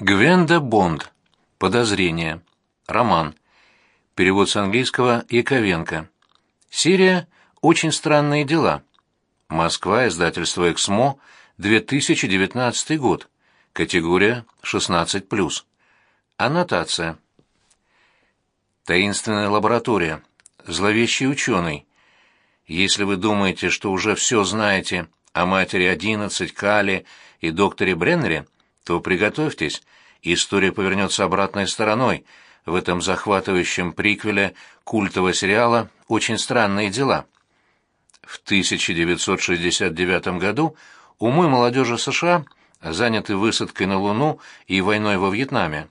Гвенда Бонд. Подозрение. Роман. Перевод с английского Яковенко. Серия «Очень странные дела». Москва, издательство «Эксмо», 2019 год. Категория 16+. Аннотация. Таинственная лаборатория. Зловещий ученый. Если вы думаете, что уже все знаете о матери 11, Кали и докторе Бреннере, то приготовьтесь, история повернется обратной стороной в этом захватывающем приквеле культового сериала «Очень странные дела». В 1969 году умы молодежи США заняты высадкой на Луну и войной во Вьетнаме.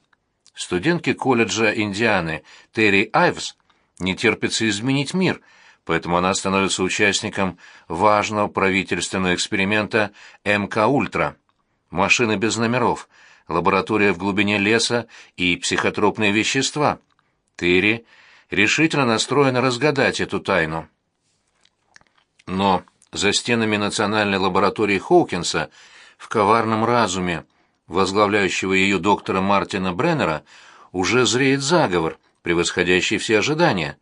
Студентке колледжа Индианы Терри Айвс не терпится изменить мир, поэтому она становится участником важного правительственного эксперимента МК-Ультра – машины без номеров, лаборатория в глубине леса и психотропные вещества. Терри решительно настроена разгадать эту тайну. Но за стенами национальной лаборатории Хоукинса в коварном разуме, возглавляющего ее доктора Мартина Бреннера, уже зреет заговор, превосходящий все ожидания.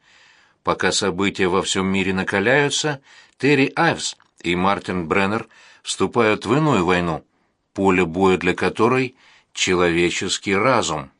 Пока события во всем мире накаляются, Терри Айвс и Мартин Бреннер вступают в иную войну – поле боя для которой — человеческий разум.